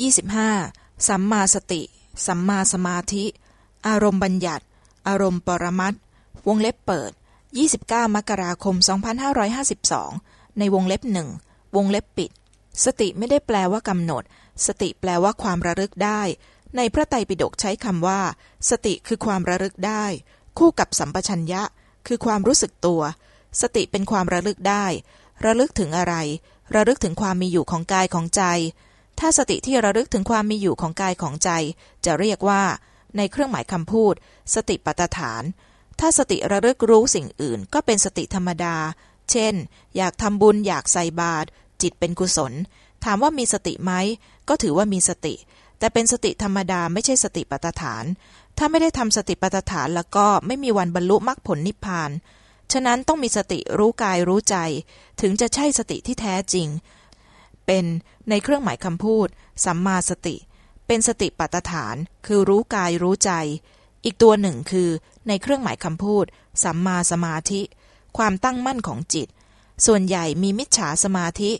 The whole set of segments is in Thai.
25. สัมมาสติ สัมมาสมาธิ อารมณ์บัญญัติ อารมณ์ปรมัตวงเล็บเปิด 29 มกราคม 2552 ในวงเล็บหนึ่งวงเล็บปิด สติไม่ได้แปลว่ากำหนด สติแปลว่าความระลึกได้ ในพระไตรปิฎกใช้คำว่า สติคือความระลึกได้ คู่กับสัมปชัญญะ คือความรู้สึกตัว สติเป็นความระลึกได้ ระลึกถึงอะไร ระลึกถึงความมีอยู่ของกายของใจ ถ้าสติที่ระลึกถึงความมีอยู่ของกายของใจ จะเรียกว่าในเครื่องหมายคำพูด สติปัฏฐาน ถ้าสติระลึกรู้สิ่งอื่น ก็เป็นสติธรรมดา เช่น อยากทำบุญอยากใส่บาตรจิตเป็นกุศล ถามว่ามีสติไหม ก็ถือว่ามีสติ แต่เป็นสติธรรมดาไม่ใช่สติปัฏฐาน ถ้าไม่ได้ทำสติปัฏฐานแล้วก็ไม่มีวันบรรลุมรรคผลนิพพาน ฉะนั้นต้องมีสติรู้กายรู้ใจ ถึงจะใช่สติที่แท้จริง เป็นในเครื่องหมายคำพูด สัมมาสติ เป็นสติปัฏฐาน คือรู้กายรู้ใจ อีกตัวหนึ่งคือ ในเครื่องหมายคำพูด สัมมาสมาธิ ความตั้งมั่นของจิต ส่วนใหญ่มีมิจฉาสมาธิ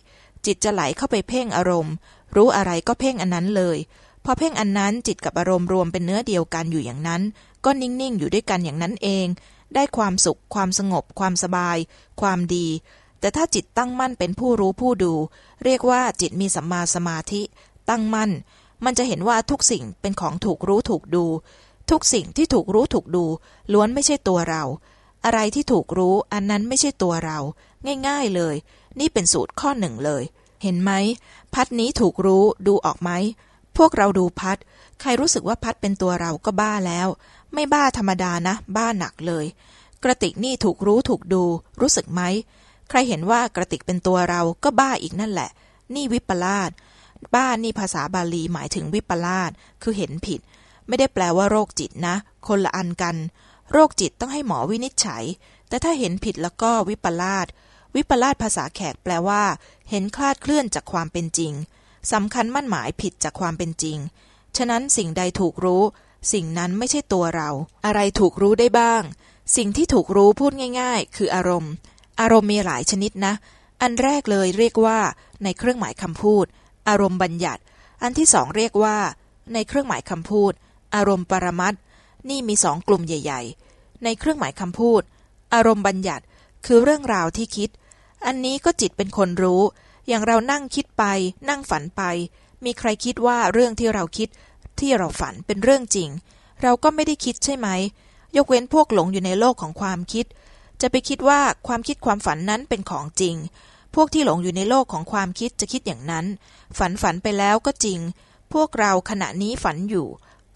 จิตจะไหลเข้าไปเพ่งอารมณ์ รู้อะไรก็เพ่งอันนั้นเลย พอเพ่งอันนั้นจิตกับอารมณ์รวมเป็นเนื้อเดียวกันอยู่อย่างนั้น ก็นิ่งๆอยู่ด้วยกันอย่างนั้นเอง ได้ความสุข ความสงบ ความสบาย ความดี แต่ถ้าจิตตั้งมั่นเป็นผู้รู้ผู้ดู เรียกว่าจิตมีสัมมาสมาธิ ตั้งมั่น มันจะเห็นว่าทุกสิ่งเป็นของถูกรู้ถูกดู ทุกสิ่งที่ถูกรู้ถูกดู ล้วนไม่ใช่ตัวเรา อะไรที่ถูกรู้อันนั้นไม่ใช่ตัวเรา ง่าย ๆเลย นี่เป็นสูตรข้อหนึ่งเลย เห็นไหม พัดนี้ถูกรู้ดูออกไหมพวกเราดูพัด ใครรู้สึกว่าพัดเป็นตัวเราก็บ้าแล้ว ไม่บ้าธรรมดานะ บ้าหนักเลย กระติกนี่ถูกรู้ถูกดู รู้สึกไหม ใครเห็นว่ากระติกเป็นตัวเราก็บ้าอีกนั่นแหละ นี่วิปลาสบ้านี่ภาษาบาลีหมายถึงวิปลาสคือเห็นผิด ไม่ได้แปลว่าโรคจิตนะ คนละอันกัน โรคจิตต้องให้หมอวินิจฉัย แต่ถ้าเห็นผิดแล้วก็วิปลาสวิปลาสภาษาแขกแปลว่า เห็นคลาดเคลื่อนจากความเป็นจริงสำคัญมั่นหมายผิดจากความเป็นจริง ฉะนั้นสิ่งใดถูกรู้ สิ่งนั้นไม่ใช่ตัวเรา อะไรถูกรู้ได้บ้าง สิ่งที่ถูกรู้พูดง่าย ๆ คืออารมณ์ อารมณ์มีหลายชนิดนะ อันแรกเลยเรียกว่า ในเครื่องหมายคำพูด อารมณ์บัญญัติ อันที่สองเรียกว่า ในเครื่องหมายคำพูด อารมณ์ปรมัตนี่มีสองกลุ่มใหญ่ ๆ ในเครื่องหมายคำพูด อารมณ์บัญญัติคือเรื่องราวที่คิด อันนี้ก็จิตเป็นคนรู้ อย่างเรานั่งคิดไป นั่งฝันไป มีใครคิดว่าเรื่องที่เราคิด ที่เราฝันเป็นเรื่องจริง เราก็ไม่ได้คิดใช่ไหม ยกเว้นพวกหลงอยู่ในโลกของความคิด จะไปคิดว่าความคิดความฝันนั้นเป็นของจริง พวกที่หลงอยู่ในโลกของความคิดจะคิดอย่างนั้น ฝันฝันไปแล้วก็จริง พวกเราขณะนี้ฝันอยู่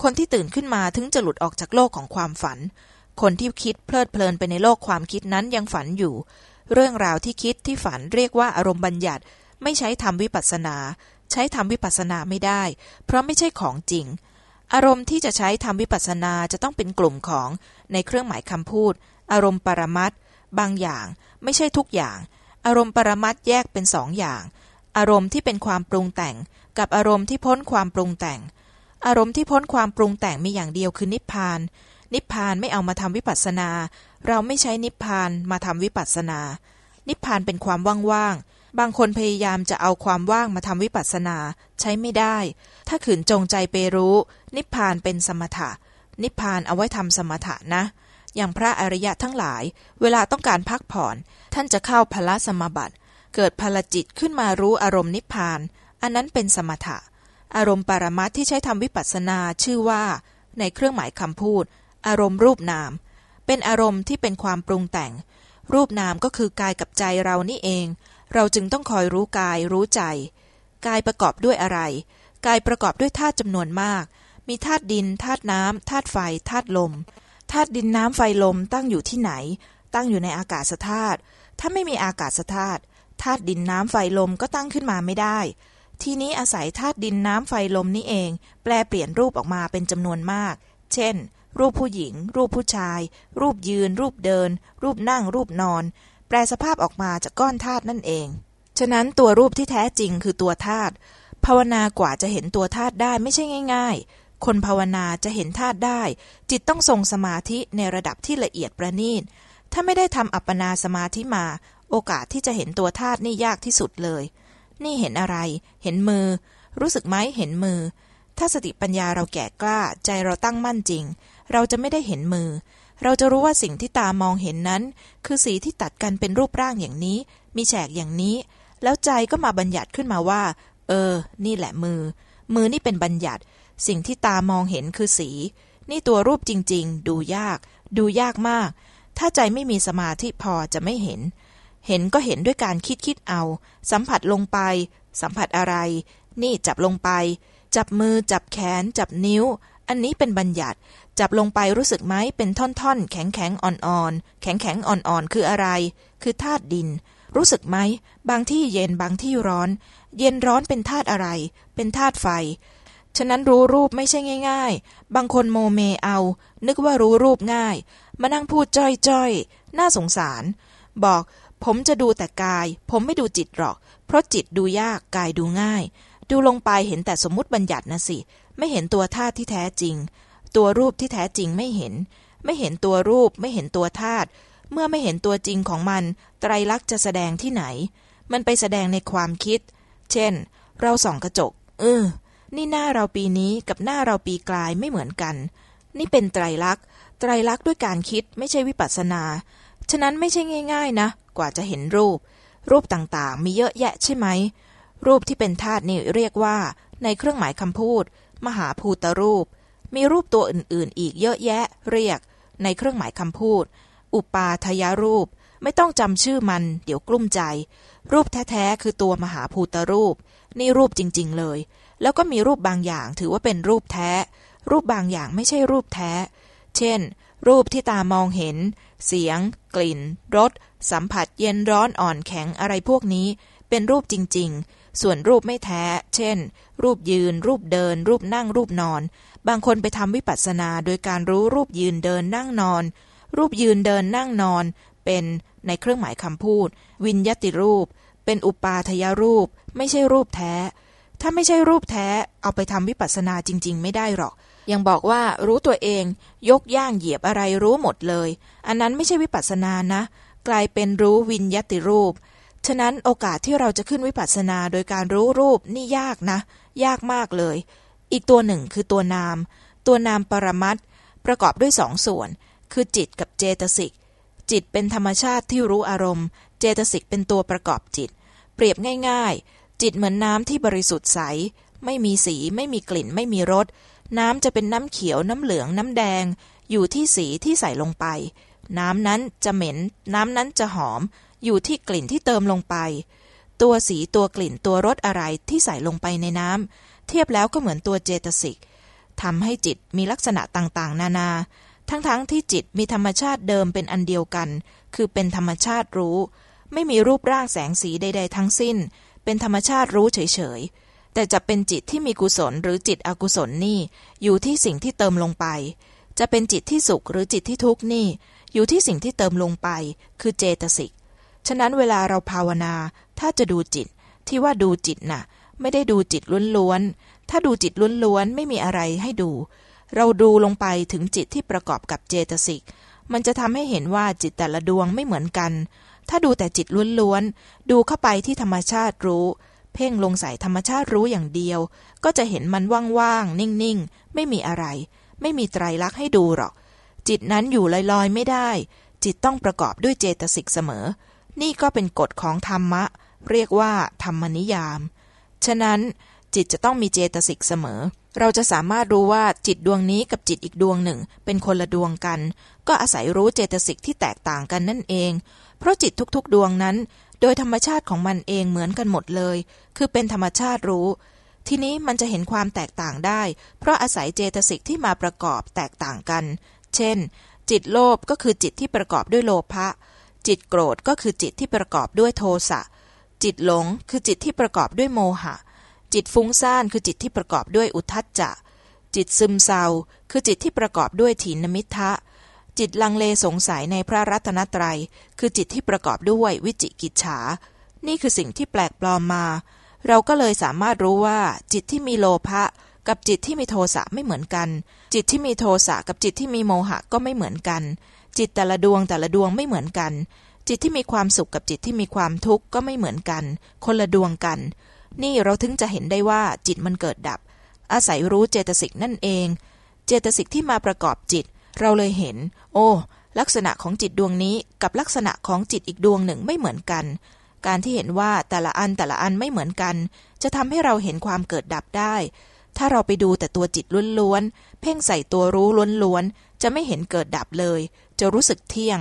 คนที่ตื่นขึ้นมาถึงจะหลุดออกจากโลกของความฝัน คนที่คิดเพลิดเพลินไปในโลกความคิดนั้นยังฝันอยู่ เรื่องราวที่คิดที่ฝันเรียกว่าอารมณ์บัญญัติ ไม่ใช้ทำวิปัสสนา ใช้ทำวิปัสสนาไม่ได้ เพราะไม่ใช่ของจริง อารมณ์ที่จะใช้ทำวิปัสสนาจะต้องเป็นกลุ่มของในเครื่องหมายคำพูด อารมณ์ปรมัตบางอย่าง ไม่ใช่ทุกอย่าง อารมณ์ปรมัตแยกเป็นสองอย่าง อารมณ์ที่เป็นความปรุงแต่ง กับอารมณ์ที่พ้นความปรุงแต่ง อารมณ์ที่พ้นความปรุงแต่งมีอย่างเดียวคือนิพพาน นิพพานไม่เอามาทำวิปัสสนา เราไม่ใช้นิพพานมาทำวิปัสสนา นิพพานเป็นความว่างๆ บางคนพยายามจะเอาความว่างมาทำวิปัสสนา ใช้ไม่ได้ ถ้าขืนจงใจไปรู้ นิพพานเป็นสมถะ นิพพานเอาไว้ทำสมถะนะ อย่างพระอริยะทั้งหลาย เวลาต้องการพักผ่อน ท่านจะเข้าพละสมบัติ เกิดพลจิตขึ้นมารู้อารมณ์นิพพาน อันนั้นเป็นสมถะ อารมณ์ปรมัตที่ใช้ทำวิปัสสนาชื่อว่า ในเครื่องหมายคำพูด อารมณ์รูปนาม เป็นอารมณ์ที่เป็นความปรุงแต่ง รูปนามก็คือกายกับใจเรานี่เอง เราจึงต้องคอยรู้กายรู้ใจ กายประกอบด้วยอะไร กายประกอบด้วยธาตุจำนวนมาก มีธาตุดินธาตุน้ำธาตุไฟธาตุลม ธาตุดินน้ำไฟลมตั้งอยู่ที่ไหน ตั้งอยู่ในอากาศธาตุถ้าไม่มีอากาศธาตุธาตุดินน้ำไฟลมก็ตั้งขึ้นมาไม่ได้ ทีนี้อาศัยธาตุดินน้ำไฟลมนี้เอง แปลเปลี่ยนรูปออกมาเป็นจำนวนมาก เช่น รูปผู้หญิง รูปผู้ชาย รูปยืน รูปเดิน รูปนั่ง รูปนอน แปลสภาพออกมาจากก้อนธาตุนั่นเอง ฉะนั้นตัวรูปที่แท้จริงคือตัวธาตุภาวนากว่าจะเห็นตัวธาตุได้ไม่ใช่ง่าย ๆ คนภาวนาจะเห็นธาตุได้ จิตต้องทรงสมาธิในระดับที่ละเอียดประณีต ถ้าไม่ได้ทำอัปปนาสมาธิมา โอกาสที่จะเห็นตัวธาตุนี่ยากที่สุดเลย นี่เห็นอะไร เห็นมือ รู้สึกไหมเห็นมือ ถ้าสติปัญญาเราแก่กล้า ใจเราตั้งมั่นจริง เราจะไม่ได้เห็นมือ เราจะรู้ว่าสิ่งที่ตามองเห็นนั้น คือสีที่ตัดกันเป็นรูปร่างอย่างนี้ มีแฉกอย่างนี้ แล้วใจก็มาบัญญัติขึ้นมาว่า เออ นี่แหละมือ มือนี่เป็นบัญญัติ สิ่งที่ตามองเห็นคือสี นี่ตัวรูปจริง ๆ ดูยาก ดูยากมาก ถ้าใจไม่มีสมาธิพอจะไม่เห็น เห็นก็เห็นด้วยการคิดคิดเอา สัมผัสลงไป สัมผัสอะไร นี่จับลงไป จับมือ จับแขน จับนิ้ว อันนี้เป็นบัญญัติ จับลงไปรู้สึกไหมเป็นท่อนๆ แข็งๆ อ่อนๆ แข็งๆ อ่อนๆ คืออะไร คือธาตุดินรู้สึกไหม บางที่เย็นบางที่ร้อน เย็นร้อนเป็นธาตุอะไร เป็นธาตุไฟ ฉะนั้นรู้รูปไม่ใช่ง่าย ๆ บางคนโมเมเอา นึกว่ารู้รูปง่าย มานั่งพูดจ้อยๆ น่าสงสาร บอกผมจะดูแต่กาย ผมไม่ดูจิตหรอก เพราะจิตดูยากกายดูง่าย ดูลงไปเห็นแต่สมมติบัญญัตินะสิ ไม่เห็นตัวธาตุที่แท้จริง ตัวรูปที่แท้จริงไม่เห็น ไม่เห็นตัวรูปไม่เห็นตัวธาตุเมื่อไม่เห็นตัวจริงของมัน ไตรลักษณ์จะแสดงที่ไหน มันไปแสดงในความคิด เช่น เราส่องกระจก เออ นี่หน้าเราปีนี้กับหน้าเราปีกลายไม่เหมือนกัน นี่เป็นไตรลักษณ์ ไตรลักษณ์ด้วยการคิดไม่ใช่วิปัสนา ฉะนั้นไม่ใช่ง่าย ๆ นะ กว่าจะเห็นรูป รูปต่างๆ มีเยอะแยะใช่ไหม รูปที่เป็นธาตุนี่เรียกว่า ในเครื่องหมายคำพูด มหาภูตรูป มีรูปตัวอื่นๆ อีกเยอะแยะ เรียก ในเครื่องหมายคำพูด อุปาทยรูป ไม่ต้องจำชื่อมัน เดี๋ยวกลุ้มใจ รูปแท้ๆคือตัวมหาภูตรูป นี่รูปจริง ๆ เลย แล้วก็มีรูปบางอย่างถือว่าเป็นรูปแท้ รูปบางอย่างไม่ใช่รูปแท้ เช่น รูปที่ตามองเห็น เสียง กลิ่น รส สัมผัสเย็นร้อนอ่อนแข็งอะไรพวกนี้ เป็นรูปจริง ๆ ส่วนรูปไม่แท้ เช่น รูปยืน รูปเดิน รูปนั่ง รูปนอน บางคนไปทำวิปัสสนาโดยการรู้รูปยืนเดินนั่งนอน รูปยืนเดินนั่งนอน เป็นในเครื่องหมายคำพูด วิญญติรูป เป็นอุปาทยรูป ไม่ใช่รูปแท้ ถ้าไม่ใช่รูปแท้เอาไปทำวิปัสสนาจริง ๆ ไม่ได้หรอก ยังบอกว่ารู้ตัวเองยกย่างเหยียบอะไรรู้หมดเลย อันนั้นไม่ใช่วิปัสสนานะ กลายเป็นรู้วิญญติรูป ฉะนั้นโอกาสที่เราจะขึ้นวิปัสสนาโดยการรู้รูปนี่ยากนะ ยากมากเลย อีกตัวหนึ่งคือตัวนาม ตัวนามปรมัตประกอบด้วยสองส่วน คือจิตกับเจตสิกจิตเป็นธรรมชาติที่รู้อารมณ์ เจตสิกเป็นตัวประกอบจิต เปรียบง่ายๆ จิตเหมือนน้ำที่บริสุทธิ์ใส ไม่มีสี ไม่มีกลิ่น ไม่มีรส น้ำจะเป็นน้ำเขียว น้ำเหลือง น้ำแดง อยู่ที่สีที่ใส่ลงไป น้ำนั้นจะเหม็น น้ำนั้นจะหอม อยู่ที่กลิ่นที่เติมลงไป ตัวสี ตัวกลิ่น ตัวรสอะไรที่ใส่ลงไปในน้ำ เทียบแล้วก็เหมือนตัวเจตสิกทำให้จิตมีลักษณะต่างๆ นานา ทั้งๆทที่จิตมีธรรมชาติเดิมเป็นอันเดียวกัน คือเป็นธรรมชาติรู้ ไม่มีรูปร่างแสงสีใด ๆ ทั้งสิ้น เป็นธรรมชาติรู้เฉยๆ แต่จะเป็นจิตที่มีกุศลหรือจิตอกุศลนี่ อยู่ที่สิ่งที่เติมลงไป จะเป็นจิตที่สุขหรือจิตที่ทุกข์นี่ อยู่ที่สิ่งที่เติมลงไป คือเจตสิก ฉะนั้นเวลาเราภาวนา ถ้าจะดูจิต ที่ว่าดูจิตน่ะ ไม่ได้ดูจิตล้วนๆ ถ้าดูจิตล้วนๆ ไม่มีอะไรให้ดู เราดูลงไปถึงจิตที่ประกอบกับเจตสิก มันจะทำให้เห็นว่าจิตแต่ละดวงไม่เหมือนกัน ถ้าดูแต่จิตล้วนๆ ดูเข้าไปที่ธรรมชาติรู้ เพ่งลงใส่ธรรมชาติรู้อย่างเดียว ก็จะเห็นมันว่างๆ นิ่งๆ ไม่มีอะไร ไม่มีไตรลักษณ์ให้ดูหรอก จิตนั้นอยู่ลอยๆ ไม่ได้ จิตต้องประกอบด้วยเจตสิกเสมอ นี่ก็เป็นกฎของธรรมะ เรียกว่าธรรมนิยาม ฉะนั้นจิตจะต้องมีเจตสิกเสมอ เราจะสามารถรู้ว่าจิตดวงนี้กับจิตอีกดวงหนึ่ง เป็นคนละดวงกัน ก็อาศัยรู้เจตสิกที่แตกต่างกันนั่นเอง เพราะจิตทุกๆดวงนั้น โดยธรรมชาติของมันเองเหมือนกันหมดเลย คือเป็นธรรมชาติรู้ ทีนี้มันจะเห็นความแตกต่างได้ เพราะอาศัยเจตสิกที่มาประกอบแตกต่างกัน เช่น จิตโลภก็คือจิตที่ประกอบด้วยโลภะ จิตโกรธก็คือจิตที่ประกอบด้วยโทสะ จิตหลงคือจิตที่ประกอบด้วยโมหะ จิตฟุ้งซ่านคือจิตที่ประกอบด้วยอุทัจจะ จิตซึมเศร้าคือจิตที่ประกอบด้วยถีนมิทะ จิตลังเลสงสัยในพระรัตนตรัย คือจิตที่ประกอบด้วยวิจิกิจฉา นี่คือสิ่งที่แปลกปลอมมา เราก็เลยสามารถรู้ว่า จิตที่มีโลภะกับจิตที่มีโทสะไม่เหมือนกัน จิตที่มีโทสะกับจิตที่มีโมหะก็ไม่เหมือนกัน จิตแต่ละดวงแต่ละดวงไม่เหมือนกัน จิตที่มีความสุขกับจิตที่มีความทุกข์ก็ไม่เหมือนกัน คนละดวงกัน นี่เราถึงจะเห็นได้ว่าจิตมันเกิดดับ อาศัยรู้เจตสิกนั่นเอง เจตสิกที่มาประกอบจิต เราเลยเห็น โอ้ ลักษณะของจิตดวงนี้กับลักษณะของจิตอีกดวงหนึ่งไม่เหมือนกัน การที่เห็นว่าแต่ละอันแต่ละอันไม่เหมือนกัน จะทำให้เราเห็นความเกิดดับได้ ถ้าเราไปดูแต่ตัวจิตล้วนๆ เพ่งใส่ตัวรู้ล้วนๆ จะไม่เห็นเกิดดับเลย จะรู้สึกเที่ยง